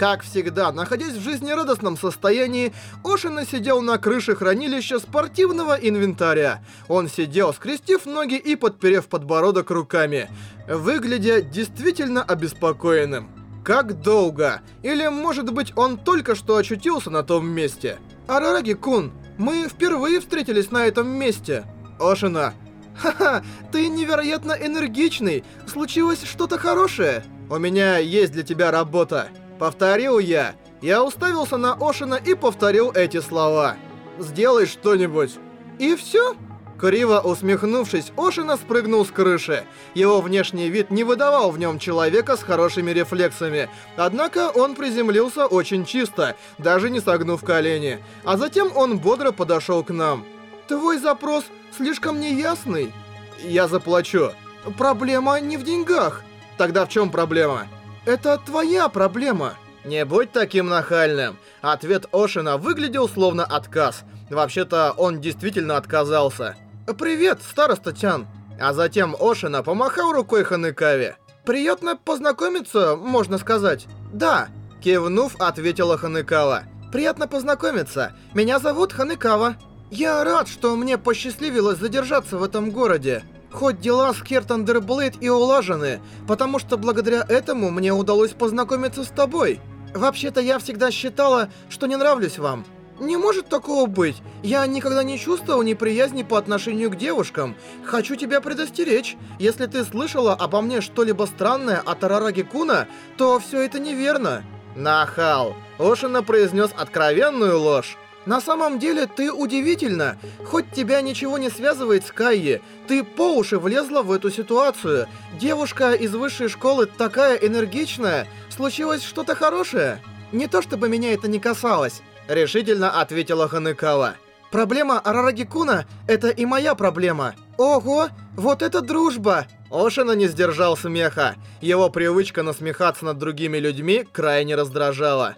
Как всегда, находясь в жизнерадостном состоянии, Ошина сидел на крыше хранилища спортивного инвентаря. Он сидел, скрестив ноги и подперев подбородок руками, выглядя действительно обеспокоенным. Как долго? Или, может быть, он только что очутился на том месте? Арараги-кун, мы впервые встретились на этом месте. Ошина. Ха-ха, ты невероятно энергичный. Случилось что-то хорошее? У меня есть для тебя работа. Повторил я. Я уставился на Ошина и повторил эти слова. «Сделай что-нибудь». И все? Криво усмехнувшись, Ошина спрыгнул с крыши. Его внешний вид не выдавал в нем человека с хорошими рефлексами. Однако он приземлился очень чисто, даже не согнув колени. А затем он бодро подошел к нам. «Твой запрос слишком неясный». «Я заплачу». «Проблема не в деньгах». «Тогда в чем проблема?» Это твоя проблема. Не будь таким нахальным. Ответ Ошина выглядел словно отказ. Вообще-то он действительно отказался. Привет, староста Тян. А затем Ошина помахал рукой Ханыкаве. Приятно познакомиться, можно сказать. Да, кивнув, ответила Ханыкава. Приятно познакомиться. Меня зовут Ханыкава. Я рад, что мне посчастливилось задержаться в этом городе. Хоть дела с Кертандерблейд и улажены, потому что благодаря этому мне удалось познакомиться с тобой. Вообще-то я всегда считала, что не нравлюсь вам. Не может такого быть. Я никогда не чувствовал неприязни по отношению к девушкам. Хочу тебя предостеречь. Если ты слышала обо мне что-либо странное от Арараги Куна, то все это неверно. Нахал. Ошина произнес откровенную ложь. На самом деле, ты удивительно. Хоть тебя ничего не связывает с Кайи, ты по уши влезла в эту ситуацию. Девушка из высшей школы такая энергичная. Случилось что-то хорошее? Не то чтобы меня это не касалось, решительно ответила Ханекава. Проблема Арараги-куна — это и моя проблема. Ого, вот это дружба! Ошина не сдержал смеха. Его привычка насмехаться над другими людьми крайне раздражала.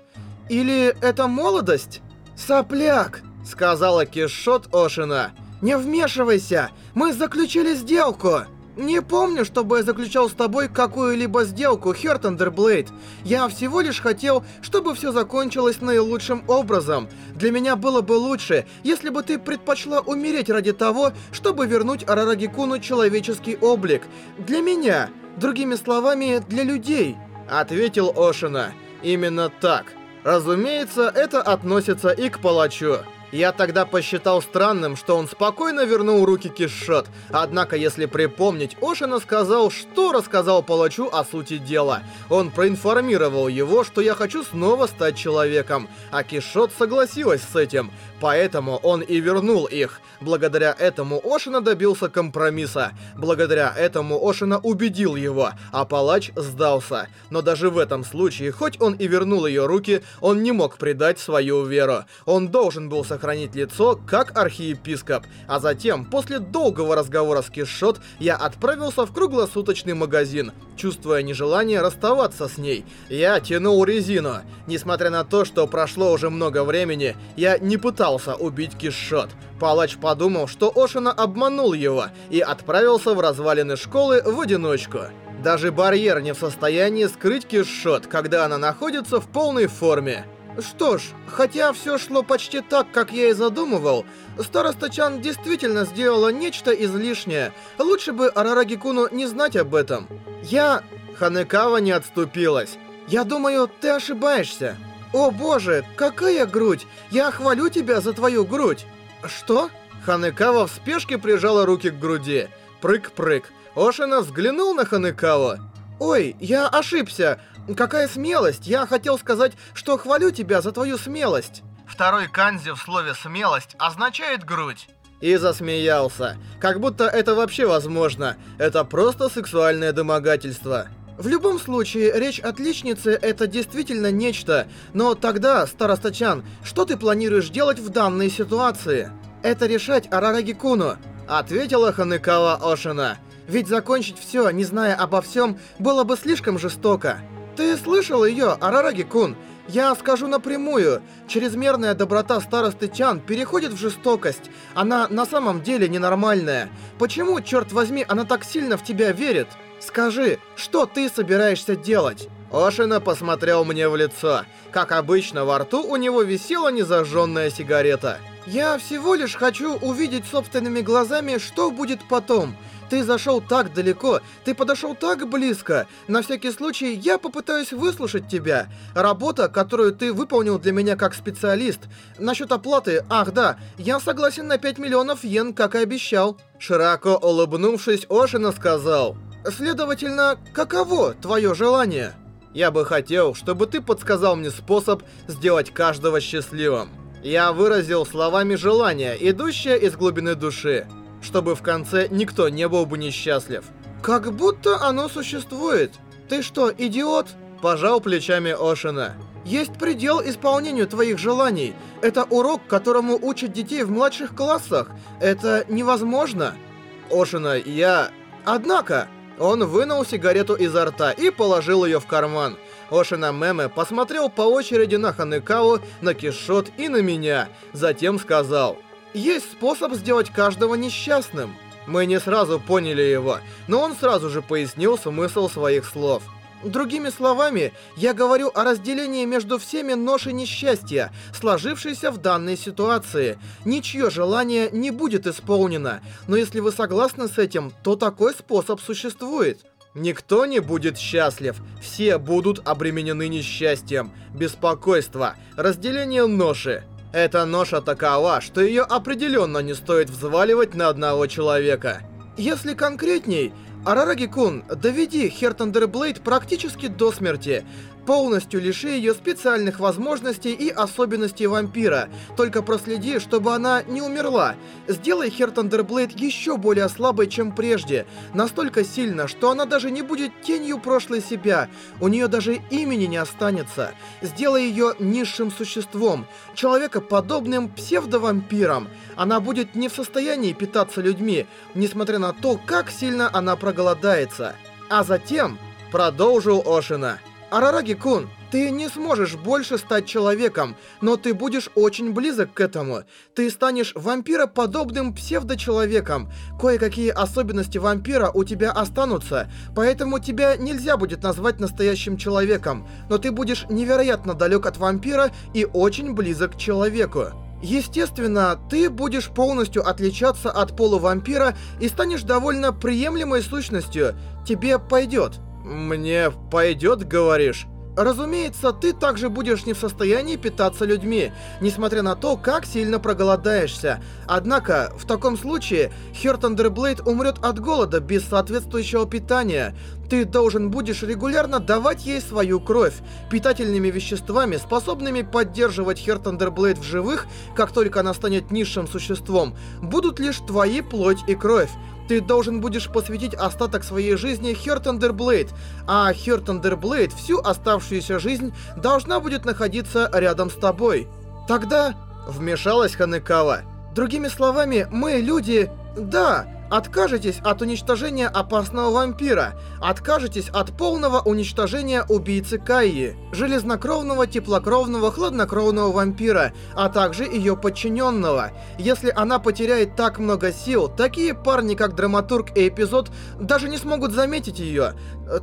Или это молодость? «Сопляк!» — сказала Кишот Ошина. «Не вмешивайся! Мы заключили сделку!» «Не помню, чтобы я заключал с тобой какую-либо сделку, Хертендерблейд. Я всего лишь хотел, чтобы все закончилось наилучшим образом. Для меня было бы лучше, если бы ты предпочла умереть ради того, чтобы вернуть Арарагикуну человеческий облик. Для меня. Другими словами, для людей», — ответил Ошина. «Именно так». Разумеется, это относится и к палачу. Я тогда посчитал странным, что он спокойно вернул руки Кишот. Однако, если припомнить, Ошина сказал, что рассказал палачу о сути дела. Он проинформировал его, что я хочу снова стать человеком. А Кишот согласилась с этим. Поэтому он и вернул их. Благодаря этому Ошина добился компромисса. Благодаря этому Ошина убедил его, а палач сдался. Но даже в этом случае, хоть он и вернул ее руки, он не мог предать свою веру. Он должен был сохранить лицо, как архиепископ. А затем, после долгого разговора с Кишот, я отправился в круглосуточный магазин, чувствуя нежелание расставаться с ней. Я тянул резину. Несмотря на то, что прошло уже много времени, я не пытался убить Кишот. Палач подумал, что Ошина обманул его и отправился в развалины школы в одиночку. Даже барьер не в состоянии скрыть Кишот, когда она находится в полной форме. Что ж, хотя все шло почти так, как я и задумывал, староста Чан действительно сделала нечто излишнее. Лучше бы Арараги-куну не знать об этом. Я... Ханекава не отступилась. Я думаю, ты ошибаешься. О боже, какая грудь! Я хвалю тебя за твою грудь. «Что?» Ханекава в спешке прижала руки к груди. Прыг-прыг. Ошина взглянул на Ханекава. «Ой, я ошибся. Какая смелость! Я хотел сказать, что хвалю тебя за твою смелость». Второй канзи в слове «смелость» означает «грудь». И засмеялся. Как будто это вообще возможно. Это просто сексуальное домогательство. В любом случае, речь отличницы — это действительно нечто. Но тогда, старостачан, что ты планируешь делать в данной ситуации? Это решать Арараги Куну, ответила Ханекава Ошина. Ведь закончить все, не зная обо всем, было бы слишком жестоко. Ты слышал ее, Арараги Кун? Я скажу напрямую, чрезмерная доброта старосты Чан переходит в жестокость. Она на самом деле ненормальная. Почему, черт возьми, она так сильно в тебя верит? Скажи, что ты собираешься делать? Ошина посмотрел мне в лицо. Как обычно, во рту у него висела незажженная сигарета. «Я всего лишь хочу увидеть собственными глазами, что будет потом. Ты зашел так далеко, ты подошел так близко. На всякий случай я попытаюсь выслушать тебя. Работа, которую ты выполнил для меня как специалист. Насчет оплаты, ах да, я согласен на 5 миллионов йен, как и обещал». Широко улыбнувшись, Ошина сказал, «Следовательно, каково твое желание?» Я бы хотел, чтобы ты подсказал мне способ сделать каждого счастливым. Я выразил словами желание, идущее из глубины души чтобы в конце никто не был бы несчастлив. Как будто оно существует. Ты что, идиот? Пожал плечами Ошина. Есть предел исполнению твоих желаний. Это урок, которому учат детей в младших классах. Это невозможно. Ошина, я... Однако, он вынул сигарету изо рта и положил ее в карман. Ошина Меме посмотрел по очереди на Ханекаву, на Кишот и на меня. Затем сказал... Есть способ сделать каждого несчастным. Мы не сразу поняли его, но он сразу же пояснил смысл своих слов. Другими словами, я говорю о разделении между всеми нож и несчастья, сложившейся в данной ситуации. Ничье желание не будет исполнено, но если вы согласны с этим, то такой способ существует. Никто не будет счастлив, все будут обременены несчастьем, беспокойство, разделение ноши. Эта ноша такова, что ее определенно не стоит взваливать на одного человека. Если конкретней, Арараги-кун, доведи Хертандерблейд практически до смерти полностью лиши ее специальных возможностей и особенностей вампира. Только проследи, чтобы она не умерла. Сделай Хертандерблейд еще более слабой, чем прежде. Настолько сильно, что она даже не будет тенью прошлой себя. У нее даже имени не останется. Сделай ее низшим существом, человекоподобным псевдовампиром. Она будет не в состоянии питаться людьми, несмотря на то, как сильно она проголодается. А затем продолжил Ошина. Арараги-кун, ты не сможешь больше стать человеком, но ты будешь очень близок к этому. Ты станешь вампироподобным псевдочеловеком. Кое-какие особенности вампира у тебя останутся, поэтому тебя нельзя будет назвать настоящим человеком, но ты будешь невероятно далек от вампира и очень близок к человеку. Естественно, ты будешь полностью отличаться от полувампира и станешь довольно приемлемой сущностью. Тебе пойдет. «Мне пойдет, говоришь?» Разумеется, ты также будешь не в состоянии питаться людьми, несмотря на то, как сильно проголодаешься. Однако, в таком случае, Хертандерблейд умрет от голода без соответствующего питания. Ты должен будешь регулярно давать ей свою кровь, питательными веществами, способными поддерживать Хертандерблейд в живых, как только она станет низшим существом, будут лишь твои плоть и кровь. Ты должен будешь посвятить остаток своей жизни Хертандерблейд, а Хертандерблейд всю оставшуюся жизнь должна будет находиться рядом с тобой. Тогда вмешалась Ханекава. Другими словами, мы, люди... Да, Откажетесь от уничтожения опасного вампира. Откажетесь от полного уничтожения убийцы Кайи, железнокровного, теплокровного, хладнокровного вампира, а также ее подчиненного. Если она потеряет так много сил, такие парни, как Драматург и Эпизод, даже не смогут заметить ее.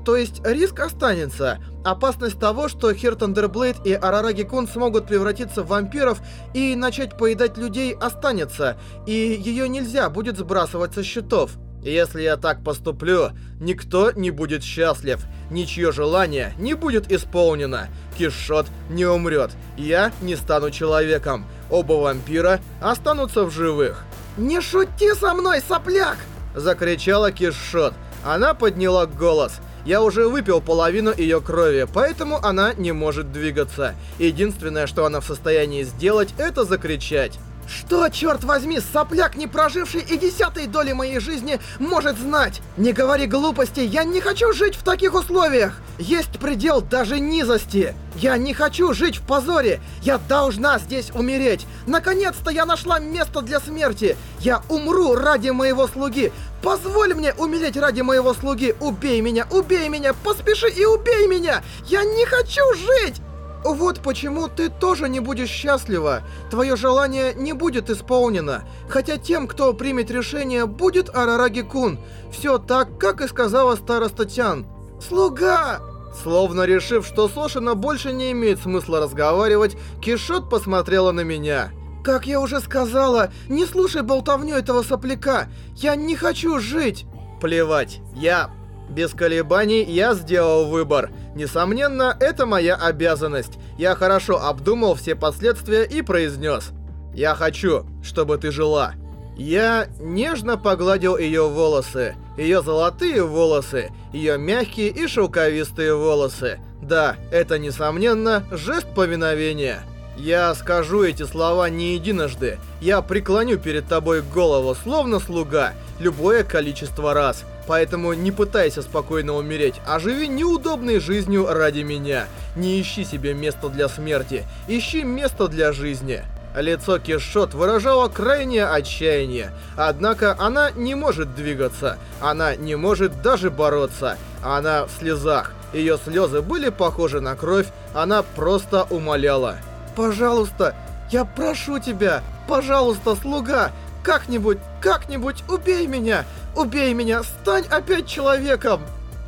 То есть риск останется. Опасность того, что Хертандерблейд и Арараги-кун смогут превратиться в вампиров и начать поедать людей, останется, и ее нельзя будет сбрасывать со счетов. Если я так поступлю, никто не будет счастлив, ничье желание не будет исполнено, Кишот не умрет, я не стану человеком, оба вампира останутся в живых. «Не шути со мной, сопляк!» Закричала Кишот. Она подняла голос – я уже выпил половину ее крови, поэтому она не может двигаться. Единственное, что она в состоянии сделать, это закричать. Что, черт возьми, сопляк, не проживший и десятой доли моей жизни, может знать? Не говори глупости, я не хочу жить в таких условиях. Есть предел даже низости. Я не хочу жить в позоре. Я должна здесь умереть. Наконец-то я нашла место для смерти. Я умру ради моего слуги. Позволь мне умереть ради моего слуги. Убей меня, убей меня, поспеши и убей меня. Я не хочу жить. Вот почему ты тоже не будешь счастлива. Твое желание не будет исполнено. Хотя тем, кто примет решение, будет Арараги-кун. Все так, как и сказала староста Тян. Слуга! Словно решив, что с Ошина больше не имеет смысла разговаривать, Кишот посмотрела на меня. «Как я уже сказала, не слушай болтовню этого сопляка! Я не хочу жить!» Плевать, я... Без колебаний я сделал выбор. Несомненно, это моя обязанность. Я хорошо обдумал все последствия и произнес. «Я хочу, чтобы ты жила». Я нежно погладил ее волосы. Ее золотые волосы, ее мягкие и шелковистые волосы. Да, это, несомненно, жест повиновения. Я скажу эти слова не единожды. Я преклоню перед тобой голову, словно слуга, любое количество раз. Поэтому не пытайся спокойно умереть, а живи неудобной жизнью ради меня. Не ищи себе место для смерти, ищи место для жизни. Лицо Кишот выражало крайнее отчаяние, однако она не может двигаться, она не может даже бороться, она в слезах. Ее слезы были похожи на кровь, она просто умоляла. «Пожалуйста, я прошу тебя, пожалуйста, слуга, как-нибудь, как-нибудь убей меня, убей меня, стань опять человеком,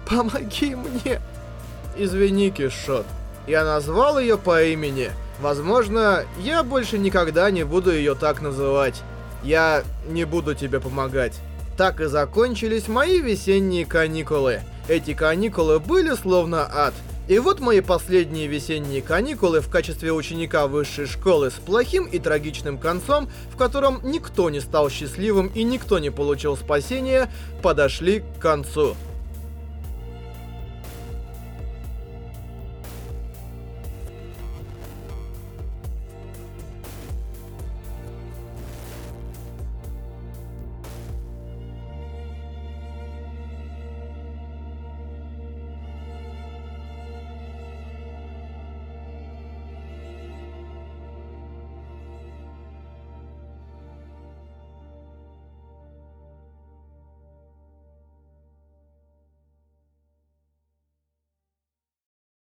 помоги мне!» Извини, Кишот, я назвал ее по имени, Возможно, я больше никогда не буду ее так называть. Я не буду тебе помогать. Так и закончились мои весенние каникулы. Эти каникулы были словно ад. И вот мои последние весенние каникулы в качестве ученика высшей школы с плохим и трагичным концом, в котором никто не стал счастливым и никто не получил спасения, подошли к концу.